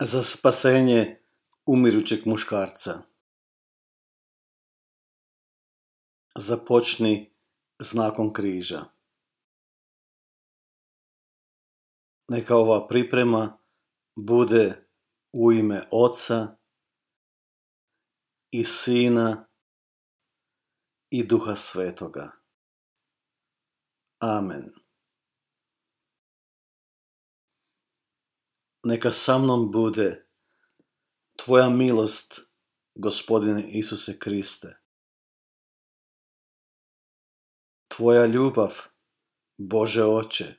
za spasenje umirućeg muškarca. Započni znakom križa. Neka ova priprema bude u ime Oca i Sina i Duha Svetoga. Amen. Neka sa mnom bude Tvoja milost, Gospodine Isuse Kriste. Tvoja ljubav, Bože Oče.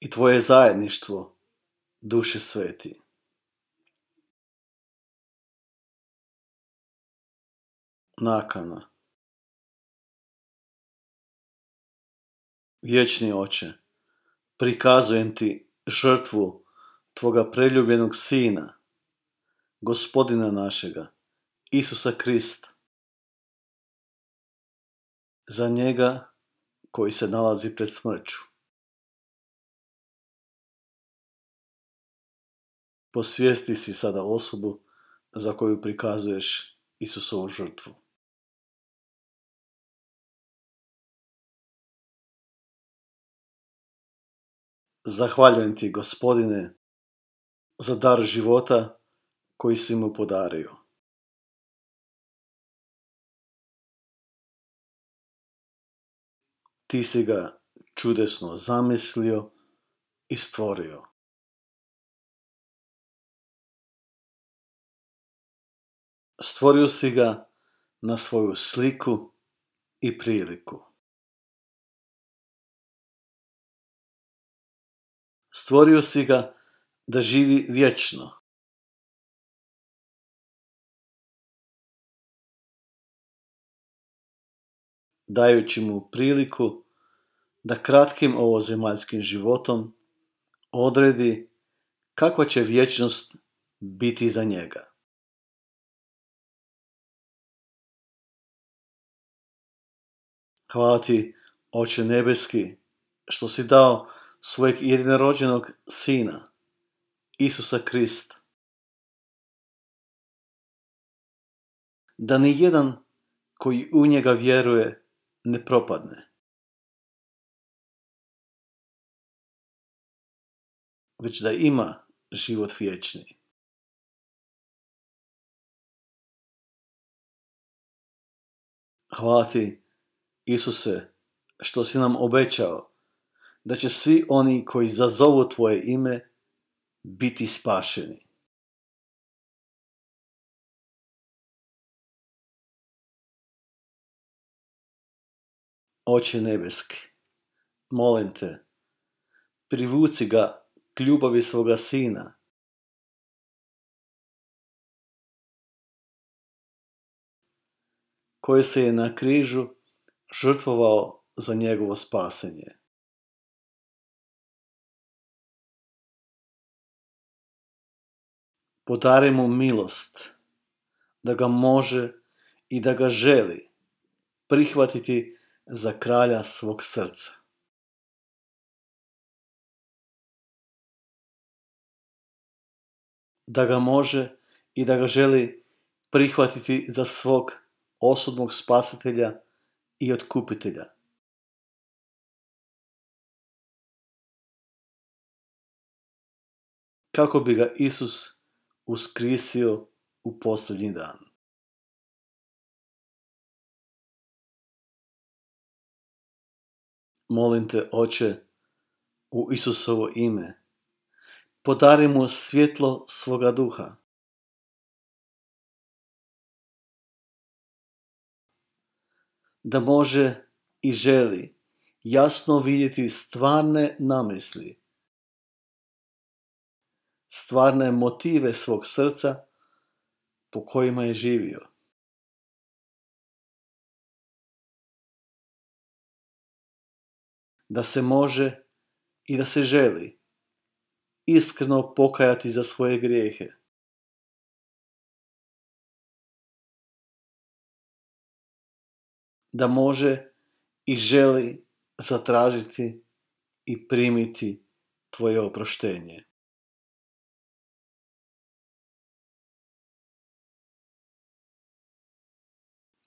I Tvoje zajedništvo, Duše Sveti. Nakana. Vječni Oče, prikazujem ti žrtvu Tvoga preljubljenog Sina, Gospodina našega, Isusa Krista. Za njega koji se nalazi pred smrću. Posvijesti si sada osobu za koju prikazuješ Isusovu žrtvu. Zahvaljujem ti, gospodine, za dar života koji si mu podario. Ti si ga čudesno zamislio i stvorio. Stvorio si ga na svoju sliku i priliku. Stvorio si ga da živi vječno. Dajući mu priliku da kratkim ovozemaljskim životom odredi kakva će vječnost biti za njega. Hvala ti, Oče nebeski, što si dao svojeg jedinorođenog Sina, Isusa Krista. Da ni jedan koji u njega vjeruje ne propadne. Već da ima život vječni. Hvala ti, Isuse, što si nam obećao da će svi oni koji zazovu tvoje ime biti spašeni. Oče nebeski, molim te, privuci ga k ljubavi svoga sina. koji se je na križu žrtvovao za njegovo spasenje. Podari mu milost, da ga može i da ga želi prihvatiti za kralja svog srca. Da ga može i da ga želi prihvatiti za svog osobnog spasitelja i otkupitelja. Kako bi ga Isus uskrisio u posljednji dan. Molim te, Oče, u Isusovo ime, podari mu svjetlo svoga duha. Da može i želi jasno vidjeti stvarne namisli stvarne motive svog srca po kojima je živio. Da se može i da se želi iskreno pokajati za svoje grijehe. Da može i želi zatražiti i primiti tvoje oproštenje.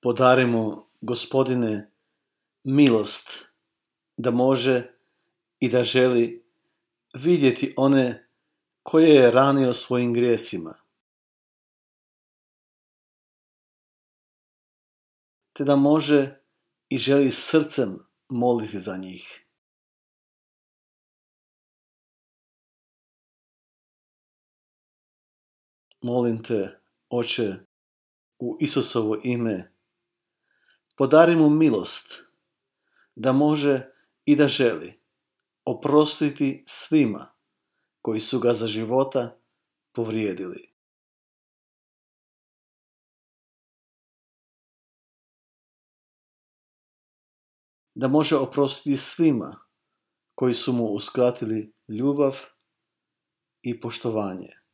Podarimo, gospodine, milost da može i da želi vidjeti one koje je ranio svojim grijesima. Te da može i želi srcem moliti za njih. Molim te, oče, u Isusovo ime, podari mu milost, da može i da želi oprostiti svima koji su ga za života povrijedili. Da može oprostiti svima koji su mu uskratili ljubav i poštovanje.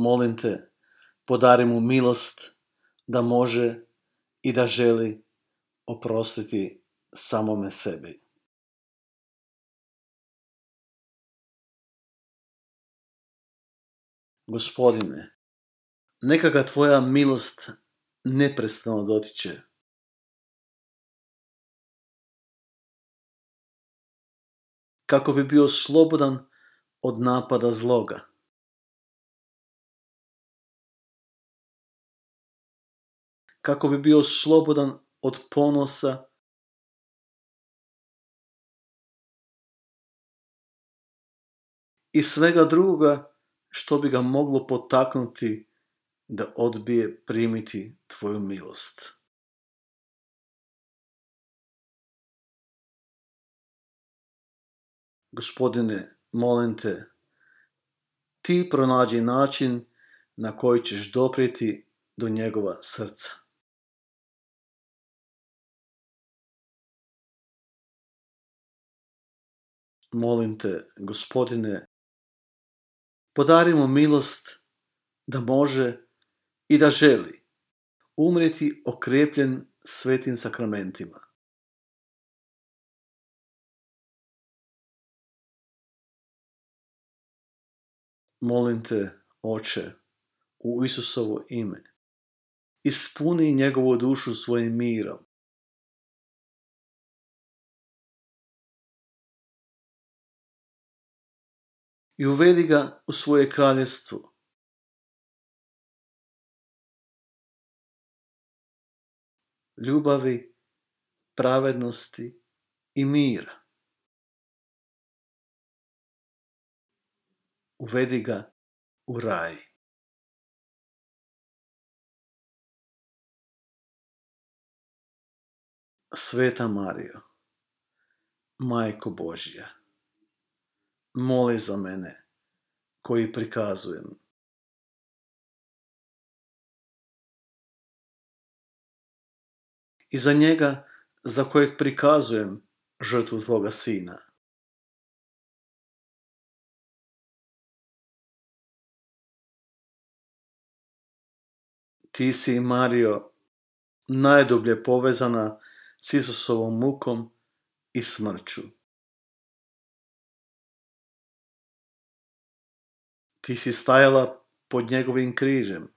Molim te, podari mu milost da može i da želi oprostiti samome sebi. Gospodine, neka ga tvoja milost neprestano dotiče. Kako bi bio slobodan od napada zloga. Kako bi bio slobodan od ponosa i svega drugoga što bi ga moglo potaknuti da odbije primiti tvoju milost. Gospodine, molim te, ti pronađi način na koji ćeš doprijeti do njegova srca. Molim te, gospodine, podari mu milost da može i da želi umrijeti okrepljen svetim sakramentima. Molim te, oče, u Isusovo ime, ispuni njegovu dušu svojim mirom. I uvedi ga u svoje kraljestvo. Ljubavi, pravednosti i mira. Uvedi ga u raj. Sveta Mario, Majko Božja, moli za mene koji prikazujem. I za njega za kojeg prikazujem žrtvu Tvoga Sina. Ti si, Mario, najdublje povezana s Isusovom mukom i smrću. Ti si stajala pod njegovim križem.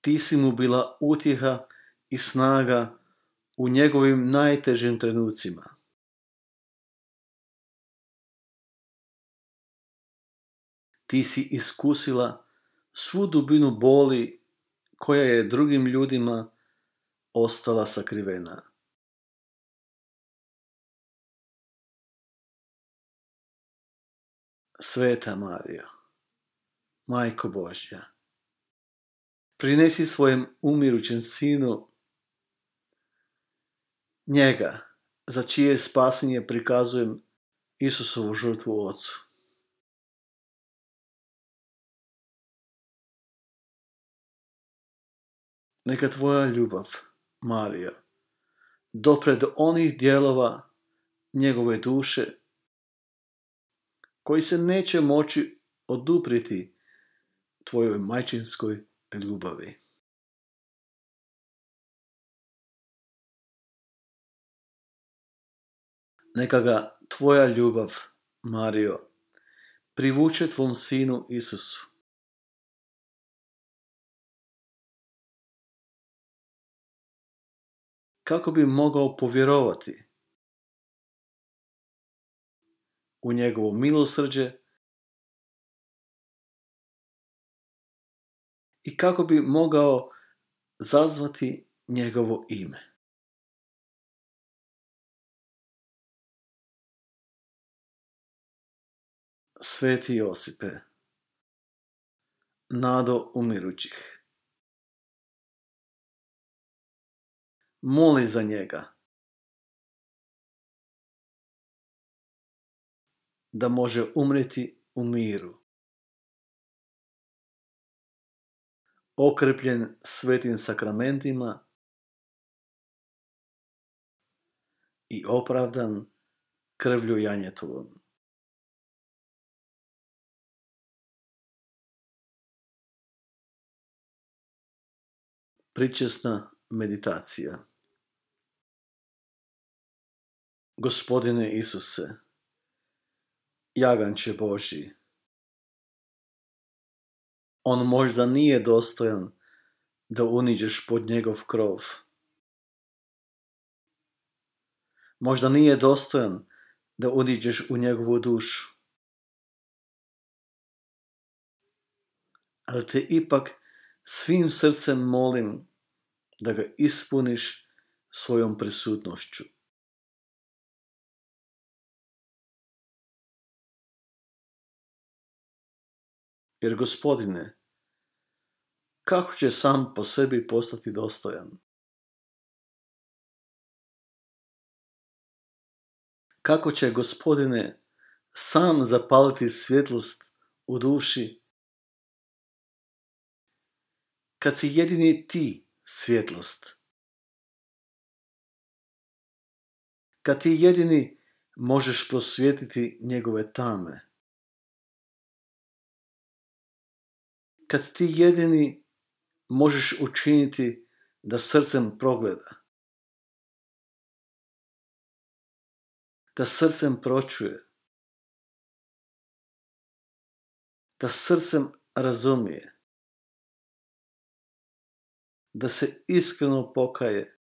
Ti si mu bila utjeha i snaga u njegovim najtežim trenucima. Ti si iskusila svu dubinu boli koja je drugim ljudima ostala sakrivena. Sveta Marija, Majko Božja, prinesi svojem umirućem sinu njega, za čije spasenje prikazujem Isusovu žrtvu Ocu. Neka tvoja ljubav, Marija, dopre do onih dijelova njegove duše koji se neće moći odupriti tvojoj majčinskoj ljubavi. Neka ga tvoja ljubav, Mario, privuče tvom sinu Isusu. Kako bi mogao povjerovati u njegovo milosrđe. I kako bi mogao zazvati njegovo ime. Sveti Josipe, nado umirućih, moli za njega, da može umreti u miru. Okrepljen svetim sakramentima i opravdan krvlju janjetovom. Pričesna meditacija Gospodine Isuse, jaganče Božji, on možda nije dostojan da uniđeš pod njegov krov. Možda nije dostojan da uniđeš u njegovu dušu. Ali te ipak svim srcem molim da ga ispuniš svojom prisutnošću. Jer gospodine, kako će sam po sebi postati dostojan? Kako će gospodine sam zapaliti svjetlost u duši kad si jedini ti svjetlost? Kad ti jedini možeš prosvjetiti njegove tame? Kad ti jedini možeš učiniti da srcem progleda, da srcem pročuje, da srcem razumije, da se iskreno pokaje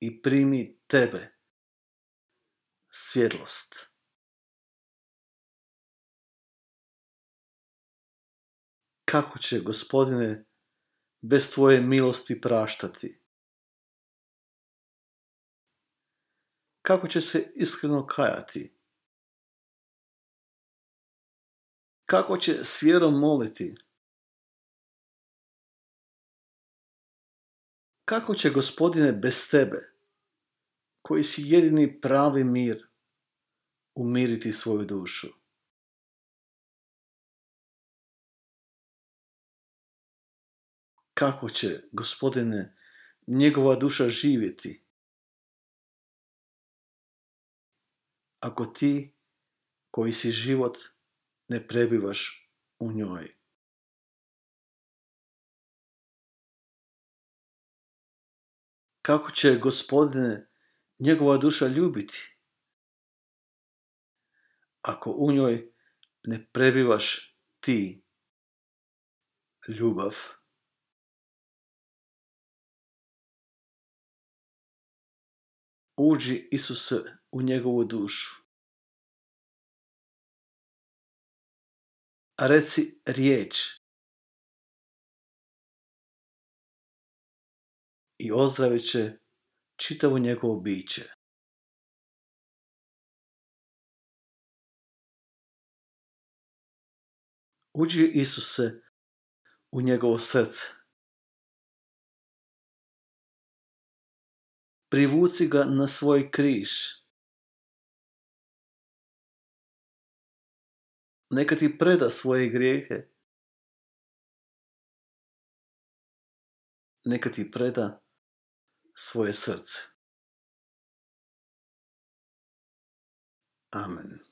i primi tebe, svjetlost. Kako će, gospodine, bez tvoje milosti praštati? Kako će se iskreno kajati? Kako će s vjerom moliti? Kako će, gospodine, bez tebe, koji si jedini pravi mir, umiriti svoju dušu? Kako će, gospodine, njegova duša živjeti? Ako ti, koji si život, ne prebivaš u njoj. Kako će, gospodine, njegova duša ljubiti? Ako u njoj ne prebivaš ti, ljubav. Uđi Isuse u njegovu dušu. A reci riječ i ozdravit će čitavo njegovo biće. Uđi Isuse u njegovo srce. Privuci ga na svoj križ. Neka ti preda svoje grijehe. Neka ti preda svoje srce. Amen.